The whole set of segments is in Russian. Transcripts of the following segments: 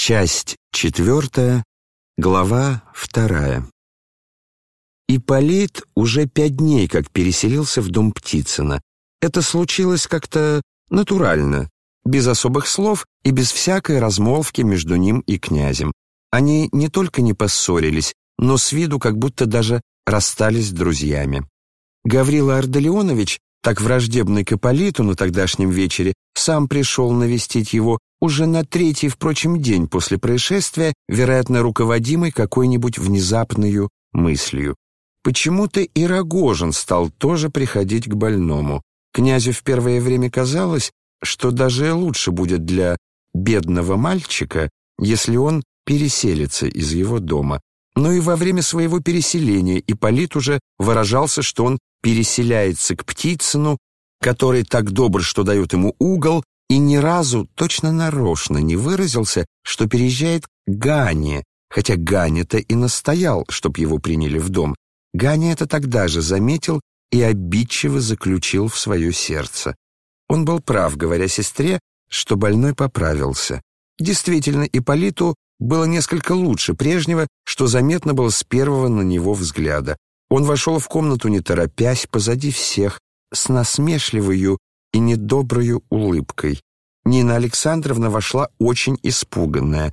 Часть четвертая, глава вторая. Ипполит уже пять дней как переселился в дом Птицына. Это случилось как-то натурально, без особых слов и без всякой размолвки между ним и князем. Они не только не поссорились, но с виду как будто даже расстались друзьями. Гаврила Ардалионович, так враждебный к Ипполиту на тогдашнем вечере, сам пришел навестить его уже на третий, впрочем, день после происшествия, вероятно, руководимый какой-нибудь внезапной мыслью. Почему-то и Рогожин стал тоже приходить к больному. Князю в первое время казалось, что даже лучше будет для бедного мальчика, если он переселится из его дома. Но и во время своего переселения Ипполит уже выражался, что он переселяется к Птицыну, который так добр, что дает ему угол, и ни разу точно нарочно не выразился, что переезжает к Гане, хотя Ганя-то и настоял, чтоб его приняли в дом. Ганя это тогда же заметил и обидчиво заключил в свое сердце. Он был прав, говоря сестре, что больной поправился. Действительно, Ипполиту было несколько лучше прежнего, что заметно было с первого на него взгляда. Он вошел в комнату, не торопясь, позади всех, с насмешливою и недоброю улыбкой. Нина Александровна вошла очень испуганная.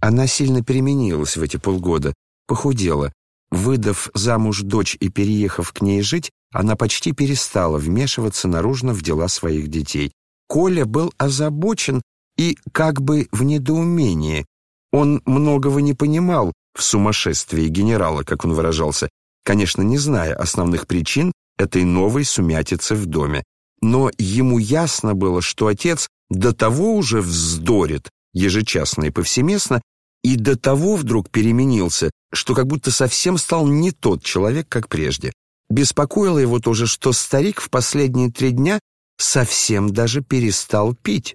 Она сильно переменилась в эти полгода, похудела. Выдав замуж дочь и переехав к ней жить, она почти перестала вмешиваться наружно в дела своих детей. Коля был озабочен и как бы в недоумении. Он многого не понимал в сумасшествии генерала, как он выражался, конечно, не зная основных причин этой новой сумятицы в доме но ему ясно было, что отец до того уже вздорит, ежечасно и повсеместно, и до того вдруг переменился, что как будто совсем стал не тот человек, как прежде. Беспокоило его тоже, что старик в последние три дня совсем даже перестал пить.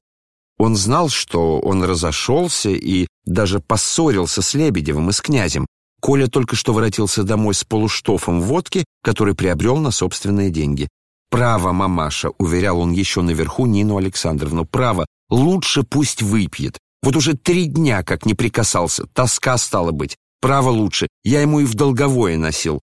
Он знал, что он разошелся и даже поссорился с Лебедевым и с князем. Коля только что воротился домой с полуштофом водки, который приобрел на собственные деньги. «Право, мамаша», — уверял он еще наверху Нину Александровну, «право, лучше пусть выпьет. Вот уже три дня как не прикасался, тоска стала быть. Право лучше, я ему и в долговое носил».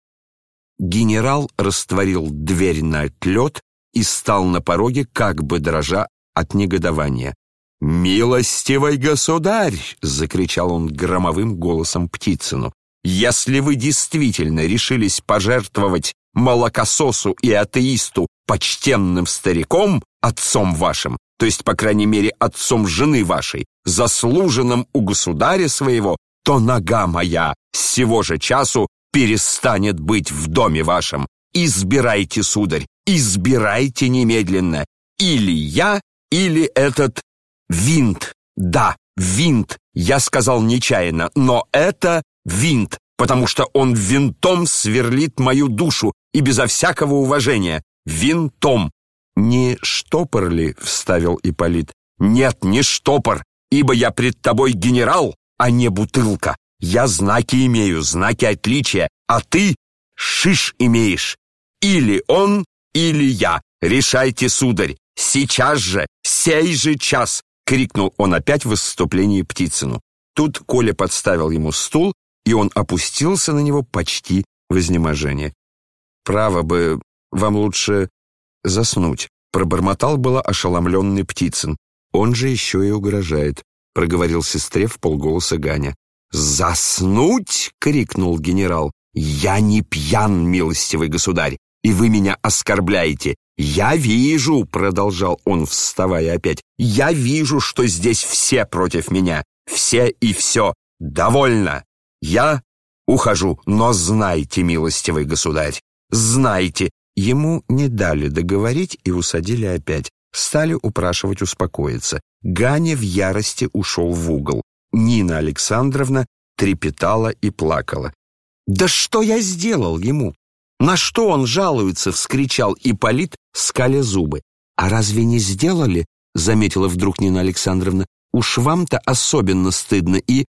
Генерал растворил дверь на отлет и стал на пороге, как бы дрожа от негодования. «Милостивый государь!» — закричал он громовым голосом Птицыну. «Если вы действительно решились пожертвовать молокососу и атеисту почтенным стариком, отцом вашим, то есть, по крайней мере, отцом жены вашей, заслуженным у государя своего, то нога моя с сего же часу перестанет быть в доме вашем. Избирайте, сударь, избирайте немедленно. Или я, или этот винт. Да, винт, я сказал нечаянно, но это винт, потому что он винтом сверлит мою душу и безо всякого уважения винтом. «Не штопор ли?» — вставил Ипполит. «Нет, не штопор, ибо я пред тобой генерал, а не бутылка. Я знаки имею, знаки отличия, а ты шиш имеешь. Или он, или я. Решайте, сударь, сейчас же, сей же час!» — крикнул он опять в выступлении Птицыну. Тут Коля подставил ему стул, и он опустился на него почти в изнеможение. «Право бы, вам лучше заснуть», — пробормотал было ошеломленный Птицын. «Он же еще и угрожает», — проговорил сестре в полголоса Ганя. «Заснуть?» — крикнул генерал. «Я не пьян, милостивый государь, и вы меня оскорбляете. Я вижу», — продолжал он, вставая опять, «я вижу, что здесь все против меня, все и все. Довольно. Я ухожу, но знайте, милостивый государь, знайте, Ему не дали договорить и усадили опять. Стали упрашивать успокоиться. Ганя в ярости ушел в угол. Нина Александровна трепетала и плакала. «Да что я сделал ему? На что он жалуется?» — вскричал Ипполит, скаля зубы. «А разве не сделали?» — заметила вдруг Нина Александровна. «Уж вам-то особенно стыдно и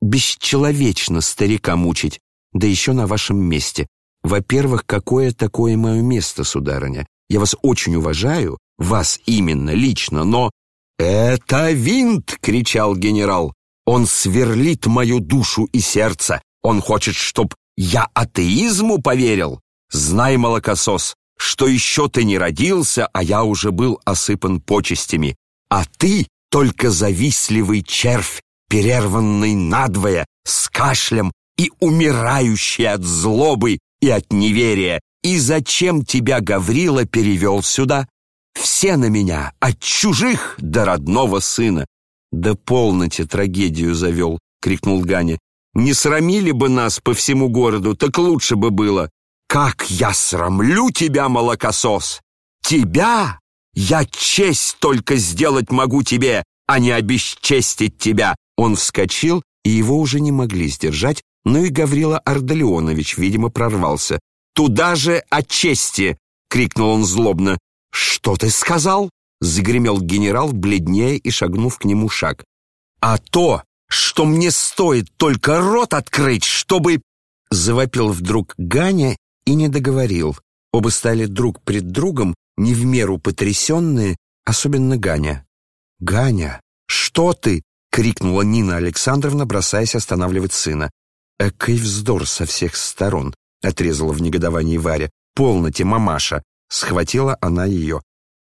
бесчеловечно старика мучить, да еще на вашем месте. Во-первых, какое такое мое место, сударыня? Я вас очень уважаю, вас именно, лично, но... «Это винт!» — кричал генерал. Он сверлит мою душу и сердце. Он хочет, чтоб я атеизму поверил. Знай, молокосос, что еще ты не родился, а я уже был осыпан почестями. А ты только завистливый червь, перерванный надвое, с кашлем и умирающий от злобы и от неверия. И зачем тебя Гаврила перевел сюда? Все на меня, от чужих до родного сына. Да полноте трагедию завел, крикнул Ганя. Не срамили бы нас по всему городу, так лучше бы было. Как я срамлю тебя, молокосос! Тебя! Я честь только сделать могу тебе, а не обесчестить тебя. Он вскочил, и его уже не могли сдержать, но и Гаврила Ардалионович, видимо, прорвался. «Туда же о чести!» — крикнул он злобно. «Что ты сказал?» — загремел генерал, бледнее и шагнув к нему шаг. «А то, что мне стоит только рот открыть, чтобы...» Завопил вдруг Ганя и не договорил. Оба стали друг пред другом, не в меру потрясенные, особенно Ганя. «Ганя, что ты?» — крикнула Нина Александровна, бросаясь останавливать сына. «Экой вздор со всех сторон!» — отрезала в негодовании Варя. «Полноте, мамаша!» — схватила она ее.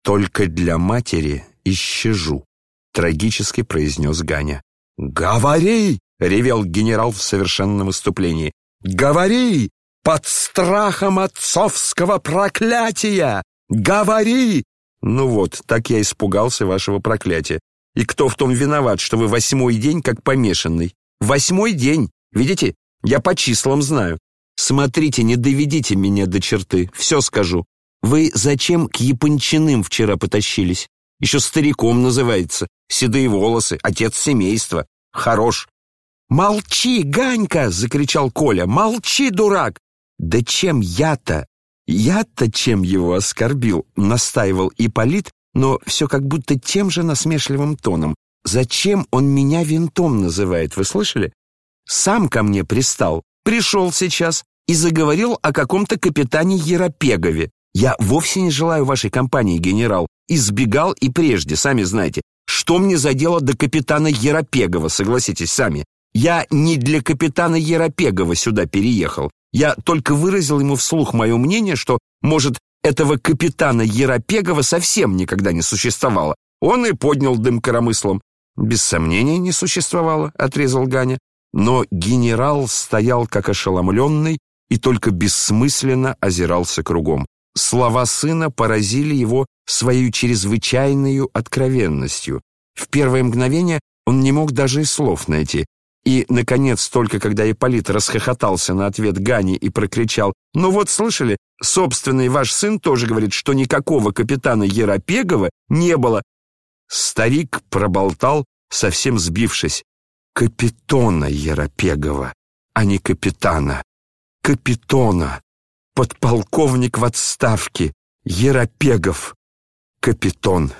«Только для матери исчежу», — трагически произнес Ганя. «Говори!» — ревел генерал в совершенном выступлении. «Говори! под страхом отцовского проклятия! Говори!» «Ну вот, так я испугался вашего проклятия. И кто в том виноват, что вы восьмой день как помешанный? Восьмой день! Видите, я по числам знаю. Смотрите, не доведите меня до черты, все скажу. Вы зачем к Япончиным вчера потащились? Еще стариком называется. Седые волосы, отец семейства. Хорош. «Молчи, Ганька!» — закричал Коля. «Молчи, дурак! «Да чем я-то? Я-то чем его оскорбил?» — настаивал Ипполит, но все как будто тем же насмешливым тоном. «Зачем он меня винтом называет, вы слышали? Сам ко мне пристал, пришел сейчас и заговорил о каком-то капитане Еропегове. Я вовсе не желаю вашей компании, генерал. Избегал и прежде, сами знаете. Что мне за дело до капитана Еропегова, согласитесь сами? Я не для капитана Еропегова сюда переехал. Я только выразил ему вслух мое мнение, что, может, этого капитана Еропегова совсем никогда не существовало. Он и поднял дым коромыслом. «Без сомнения не существовало», — отрезал Ганя. Но генерал стоял как ошеломленный и только бессмысленно озирался кругом. Слова сына поразили его своей чрезвычайной откровенностью. В первое мгновение он не мог даже и слов найти. И, наконец, только когда Ипполит расхохотался на ответ Гани и прокричал «Ну вот, слышали, собственный ваш сын тоже говорит, что никакого капитана Еропегова не было». Старик проболтал, совсем сбившись. «Капитона Еропегова, а не капитана. Капитона. Подполковник в отставке. Еропегов. Капитон».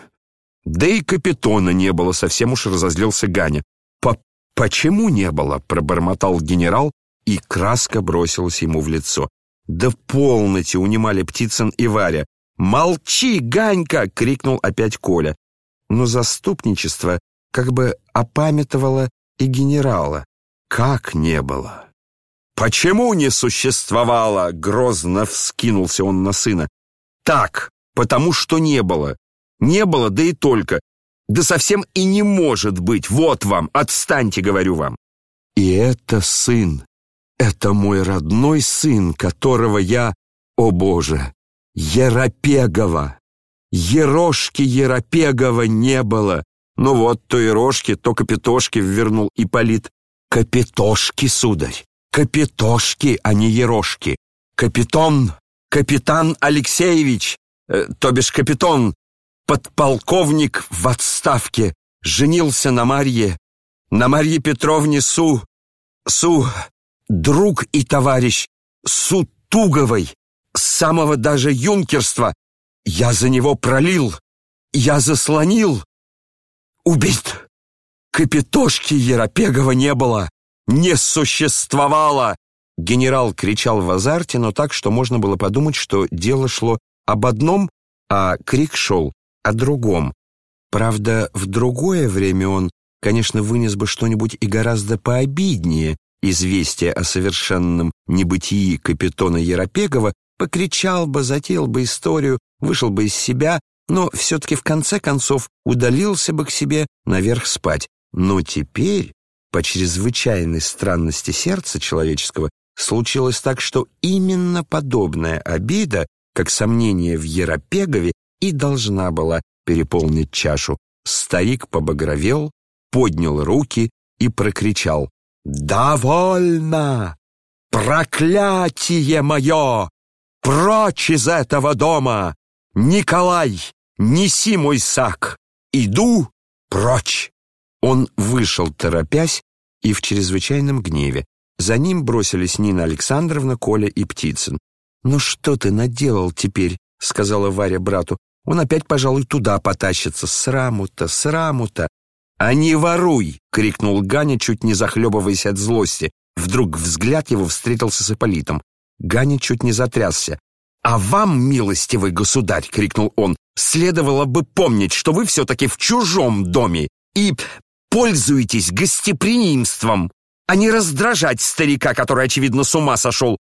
Да и капитона не было, совсем уж разозлился Ганя. «Почему не было?» — пробормотал генерал, и краска бросилась ему в лицо. «Да полноте!» — унимали Птицын и Варя. «Молчи, Ганька!» — крикнул опять Коля. Но заступничество как бы опамятовало и генерала. Как не было? «Почему не существовало?» — грозно вскинулся он на сына. «Так, потому что не было. Не было, да и только. Да совсем и не может быть. Вот вам, отстаньте, говорю вам. И это сын. Это мой родной сын, которого я, о Боже, Еропегова. Ерошки Еропегова не было. Ну вот, то и рожки, то капитошки ввернул Ипполит. Капитошки, сударь, капитошки, а не ерошки. Капитон, капитан Алексеевич, э, то бишь капитон, подполковник в отставке, женился на Марье, на Марье Петровне Су, Су, друг и товарищ Су Туговой, с самого даже юнкерства. Я за него пролил, я заслонил. Убит. Капитошки Еропегова не было, не существовало. Генерал кричал в азарте, но так, что можно было подумать, что дело шло об одном, а крик шел о другом. Правда, в другое время он, конечно, вынес бы что-нибудь и гораздо пообиднее известие о совершенном небытии капитона Еропегова, покричал бы, затеял бы историю, вышел бы из себя, но все-таки в конце концов удалился бы к себе наверх спать. Но теперь, по чрезвычайной странности сердца человеческого, случилось так, что именно подобная обида, как сомнение в Еропегове, и должна была переполнить чашу. Старик побагровел, поднял руки и прокричал «Довольно! Проклятие мое! Прочь из этого дома! Николай, неси мой сак! Иду прочь!» Он вышел, торопясь, и в чрезвычайном гневе. За ним бросились Нина Александровна, Коля и Птицын. «Ну что ты наделал теперь?» — сказала Варя брату. «Он опять, пожалуй, туда потащится. Сраму-то, сраму-то!» «А не воруй!» — крикнул Ганя, чуть не захлебываясь от злости. Вдруг взгляд его встретился с Ипполитом. Ганя чуть не затрясся. «А вам, милостивый государь!» — крикнул он. «Следовало бы помнить, что вы все-таки в чужом доме и пользуетесь гостеприимством, а не раздражать старика, который, очевидно, с ума сошел,